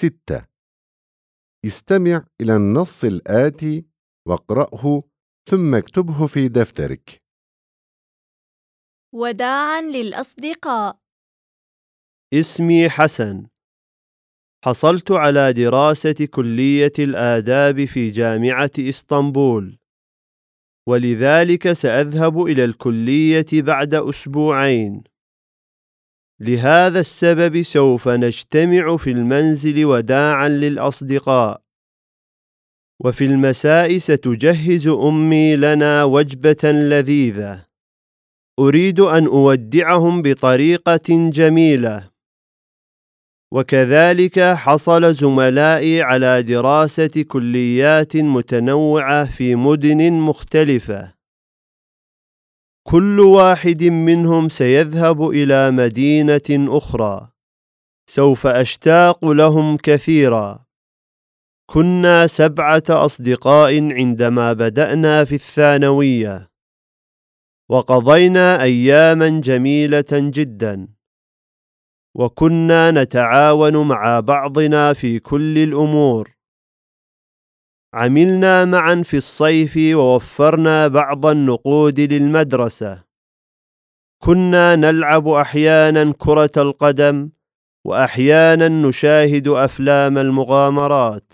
ستة. استمع إلى النص الآتي واقرأه ثم اكتبه في دفترك. وداعا للأصدقاء. اسمي حسن. حصلت على دراسة كلية الآداب في جامعة إسطنبول. ولذلك سأذهب إلى الكلية بعد أسبوعين. لهذا السبب سوف نجتمع في المنزل وداعا للأصدقاء. وفي المساء ستجهز أمي لنا وجبة لذيذة. أريد أن أودعهم بطريقة جميلة. وكذلك حصل زملائي على دراسة كليات متنوعة في مدن مختلفة. كل واحد منهم سيذهب إلى مدينة أخرى. سوف أشتاق لهم كثيرا. كنا سبعة أصدقاء عندما بدأنا في الثانوية. وقضينا أياما جميلة جدا. وكنا نتعاون مع بعضنا في كل الأمور. عملنا معا في الصيف ووفرنا بعض النقود للمدرسة. كنا نلعب أحيانا كرة القدم وأحيانا نشاهد أفلام المغامرات.